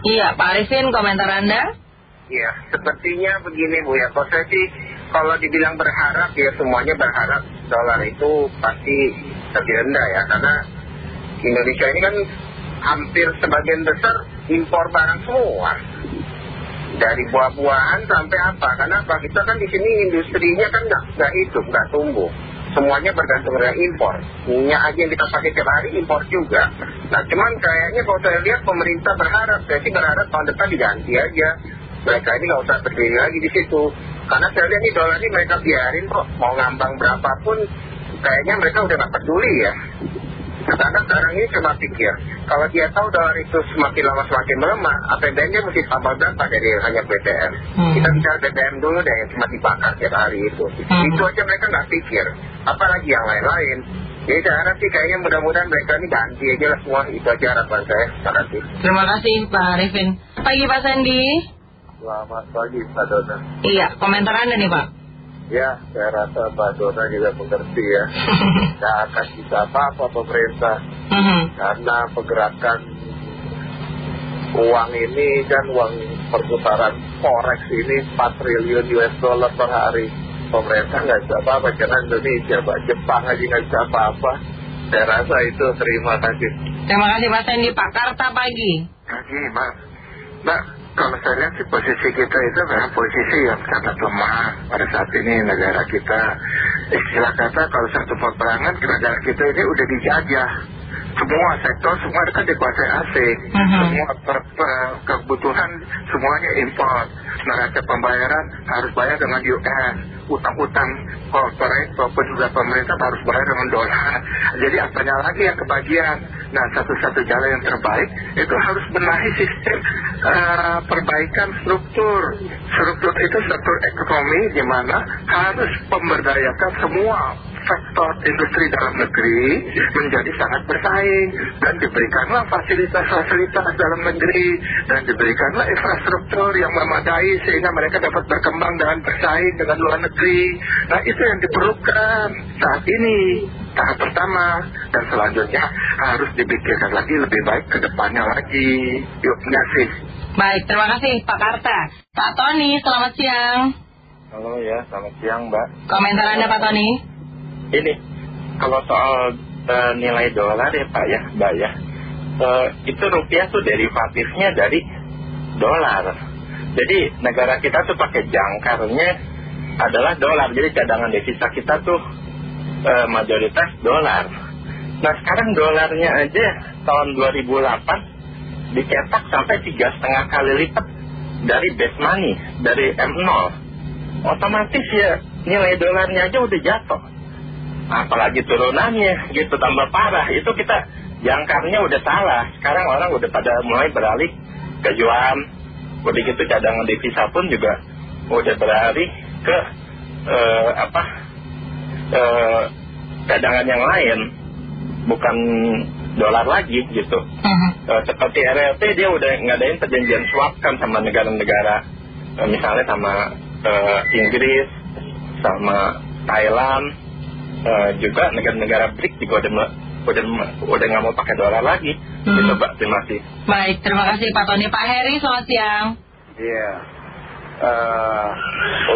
Iya, Pak Arifin, komentar Anda? Iya, sepertinya begini Bu ya, kalau saya sih kalau dibilang berharap ya semuanya berharap dolar itu pasti lebih rendah ya, karena Indonesia ini kan hampir sebagian besar impor barang semua. Dari buah-buahan sampai apa, karena apa? Kita kan di sini industrinya kan nggak hidup, nggak tumbuh semuanya bergantung dengan impor. Minyak aja yang kita pakai tiap hari impor juga. Nah cuman kayaknya kalau saya lihat pemerintah berharap, saya sih berharap tahun depan diganti aja. Mereka ini nggak usah berdiri lagi di situ. Karena saya lihat ini dolar ini mereka biarin kok, mau ngambang berapapun, kayaknya mereka udah nggak peduli ya. Karena sekarang ini cuma pikir, kalau dia tahu dolar itu semakin lama semakin melemah, APBN-nya mesti tambah berapa dari hanya BBM. Hmm. Kita bicara BBM dulu deh yang cuma dibakar tiap hari itu. Hmm. Itu aja mereka nggak pikir, apalagi yang lain-lain. Jadi saya harap sih kayaknya mudah-mudahan mereka ini ganti aja lah semua, itu aja harapan saya. Terima kasih. Terima kasih Pak Arifin. Pagi Pak Sandi. Selamat pagi Pak Dona. Iya, komentar Anda nih Pak. Ya, saya rasa Pak Dona juga mengerti ya. Tidak akan bisa apa-apa pemerintah. -hmm. Karena pergerakan uang ini kan uang perputaran forex ini 4 triliun US dollar per hari. Pemerintah nggak bisa apa-apa karena Indonesia, Pak. Jepang aja nggak bisa apa-apa. Saya rasa itu terima kasih. Terima kasih Pak Sandy. Pak Karta pagi. Pagi, Mbak. Mbak, kalau saya lihat sih posisi kita itu memang posisi yang sangat lemah pada saat ini negara kita istilah kata kalau satu peperangan negara kita ini udah dijajah semua sektor semua kan dikuasai asing -huh. semua per, per, kebutuhan semuanya impor neraca pembayaran harus bayar dengan US utang-utang corporate maupun juga pemerintah harus bayar dengan dolar. Jadi apanya lagi yang kebagian nah satu-satu jalan yang terbaik itu harus benahi sistem uh, perbaikan struktur. Struktur itu struktur ekonomi di mana harus pemberdayakan semua sektor industri dalam negeri menjadi sangat bersaing dan diberikanlah fasilitas-fasilitas dalam negeri dan diberikanlah infrastruktur yang memadai sehingga mereka dapat berkembang dan bersaing dengan luar negeri. Nah itu yang diperlukan saat ini tahap pertama dan selanjutnya harus dipikirkan lagi lebih baik ke depannya lagi. Yuk kasih. Baik terima kasih Pak Karta. Pak Tony selamat siang. Halo ya selamat siang Mbak. Komentar Anda Pak Tony? Ini kalau soal uh, nilai dolar ya Pak ya Mbak ya. Uh, itu rupiah tuh derivatifnya dari dolar. Jadi negara kita tuh pakai jangkarnya adalah dolar. Jadi cadangan devisa kita tuh uh, mayoritas dolar. Nah sekarang dolarnya aja tahun 2008 diketak sampai tiga setengah kali lipat dari base money dari M0 otomatis ya nilai dolarnya aja udah jatuh. Apalagi turunannya gitu tambah parah. Itu kita jangkarnya udah salah. Sekarang orang udah pada mulai beralih ke jual udah gitu cadangan devisa pun juga udah beralih ke uh, apa uh, cadangan yang lain bukan dolar lagi gitu uh, seperti RRT dia udah ngadain perjanjian swap kan sama negara-negara misalnya sama Inggris sama Thailand uh, juga negara-negara BRIC juga udah udah udah nggak mau pakai dolar lagi. Hmm. Gitu, Mbak. Terima kasih. Baik, terima kasih Pak Tony. Pak Heri, selamat siang. Iya. Uh,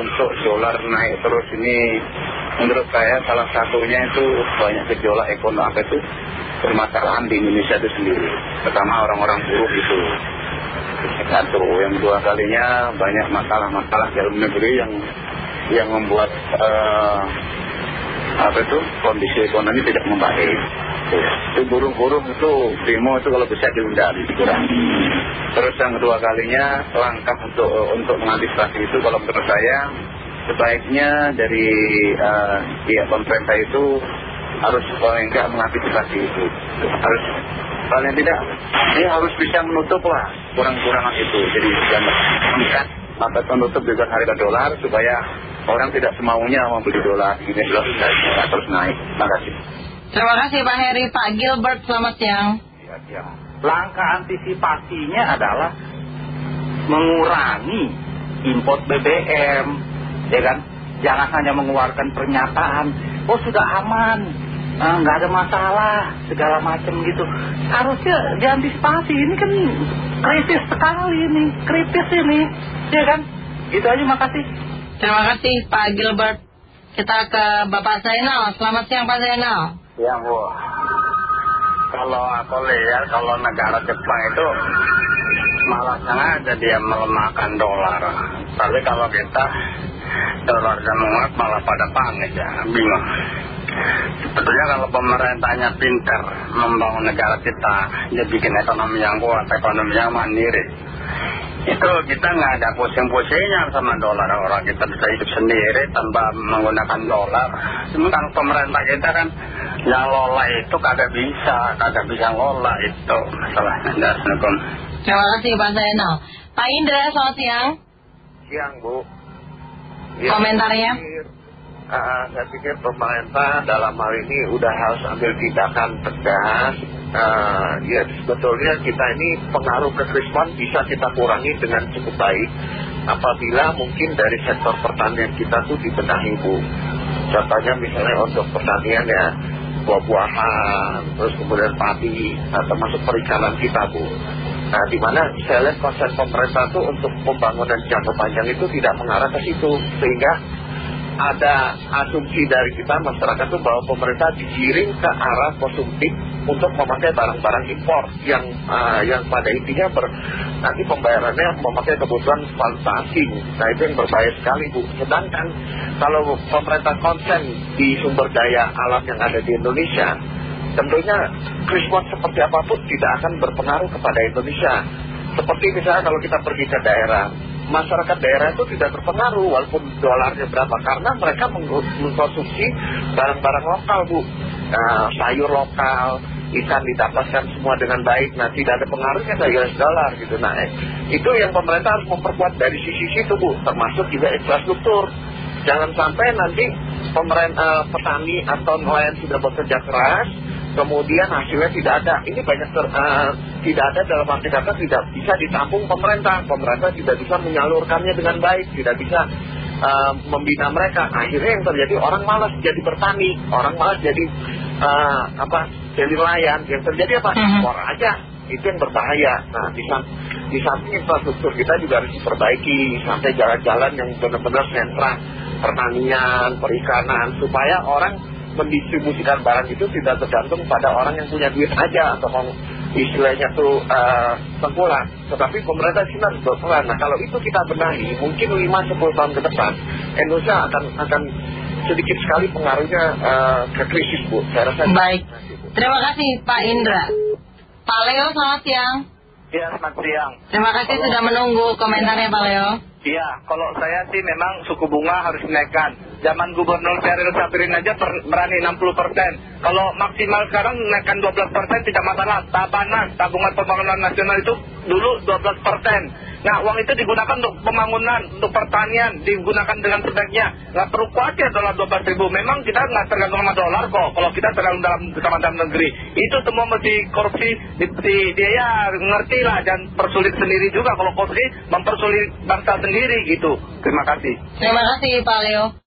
untuk dolar naik terus ini menurut saya salah satunya itu banyak gejolak ekonomi apa itu permasalahan di Indonesia itu sendiri pertama orang-orang buruh itu satu yang dua kalinya banyak masalah-masalah dalam negeri yang yang membuat uh, apa itu kondisi ekonomi tidak membaik. Itu burung-burung itu demo itu kalau bisa dihindari dikurangi. Terus yang kedua kalinya langkah untuk untuk mengantisipasi itu kalau menurut saya sebaiknya dari uh, pihak pemerintah itu harus paling enggak mengantisipasi itu. Harus paling tidak ini harus bisa menutup lah kurang-kurangan itu. Jadi jangan mengikat atau menutup juga harga dolar supaya orang tidak semaunya membeli dolar ini loh terus naik terima kasih terima kasih Pak Heri Pak Gilbert selamat siang ya, ya. langkah antisipasinya adalah mengurangi import BBM ya kan jangan hanya mengeluarkan pernyataan oh sudah aman eh, nggak ada masalah segala macam gitu. Harusnya diantisipasi. Ini kan kritis sekali ini, kritis ini, ya kan? Gitu aja, makasih. Terima kasih Pak Gilbert. Kita ke Bapak Zainal. Selamat siang Pak Zainal. Ya Bu, kalau aku lihat kalau negara Jepang itu malah sengaja dia melemahkan dolar. Tapi kalau kita dolarnya menguat malah pada panik ya, bingung. Sebetulnya kalau pemerintahnya pintar membangun negara kita, dia bikin ekonomi yang kuat, ekonomi yang mandiri. Itu kita nggak ada pusing-pusingnya sama dolar orang kita bisa hidup sendiri tanpa menggunakan dolar. Cuma kalau pemerintah kita kan yang lola itu kagak bisa, kagak bisa ngolah itu masalahnya. Assalamualaikum. Terima kasih Pak Zainal. Pak Indra, selamat siang. Siang Bu. Komentarnya? Uh, saya pikir pemerintah dalam hal ini udah harus ambil tindakan tegas. Uh, ya sebetulnya kita ini pengaruh kekrisman bisa kita kurangi dengan cukup baik apabila mungkin dari sektor pertanian kita tuh dibenahi Bu. Contohnya misalnya untuk pertanian ya buah-buahan, terus kemudian padi, nah, termasuk perikanan kita Bu. Nah, di mana saya lihat konsen pemerintah itu untuk pembangunan jangka panjang itu tidak mengarah ke situ, sehingga ada asumsi dari kita masyarakat itu bahwa pemerintah digiring ke arah konsumtif untuk memakai barang-barang impor yang uh, yang pada intinya ber, nanti pembayarannya memakai kebutuhan valuta asing. Nah itu yang berbahaya sekali Bu. Sedangkan kalau pemerintah konsen di sumber daya alam yang ada di Indonesia, tentunya krismon seperti apa pun tidak akan berpengaruh kepada Indonesia. Seperti misalnya kalau kita pergi ke daerah, masyarakat daerah itu tidak terpengaruh walaupun dolarnya berapa karena mereka mengkonsumsi barang-barang lokal bu. Nah, sayur lokal ikan didapatkan semua dengan baik. Nah tidak ada pengaruhnya ke US dollar gitu. Nah eh, itu yang pemerintah harus memperkuat dari sisi situ bu. Termasuk juga infrastruktur. Jangan sampai nanti pemerintah petani atau nelayan sudah bekerja keras kemudian hasilnya tidak ada. Ini banyak ter, uh, tidak ada dalam arti kata tidak bisa ditampung pemerintah. Pemerintah tidak bisa menyalurkannya dengan baik, tidak bisa uh, membina mereka. Akhirnya yang terjadi orang malas jadi bertani, orang malas jadi uh, apa? Jadi nelayan. Yang terjadi apa? Impor aja. Itu yang berbahaya. Nah, di, di samping infrastruktur kita juga harus diperbaiki sampai jalan-jalan yang benar-benar sentra pertanian, perikanan supaya orang mendistribusikan barang itu tidak tergantung pada orang yang punya duit aja atau mau istilahnya tuh uh, tengkulak. Tetapi pemerintah sini harus berperan. Nah kalau itu kita benahi, mungkin 5-10 tahun ke depan Indonesia akan akan sedikit sekali pengaruhnya uh, ke krisis Bu. Saya rasa Baik. Terima kasih Pak Indra. Pak Leo selamat siang. Ya selamat siang. Terima kasih sudah menunggu komentarnya Pak Leo. Iya, kalau saya sih memang suku bunga harus dinaikkan. Zaman Gubernur Syaril Sabirin aja per, berani 60 persen. Kalau maksimal sekarang naikkan 12 persen tidak masalah. Tabanan, tabungan pembangunan nasional itu dulu 12 persen. Nah uang itu digunakan untuk pembangunan, untuk pertanian, digunakan dengan sebaiknya. Nggak perlu khawatir dolar 12 ribu. Memang kita nggak tergantung sama dolar kok. Kalau kita tergantung dalam, sama dalam negeri. Itu semua mesti korupsi, di, di, dia ya ngerti lah. Dan persulit sendiri juga. Kalau korupsi mempersulit bangsa sendiri gitu. Terima kasih. Terima kasih Pak Leo.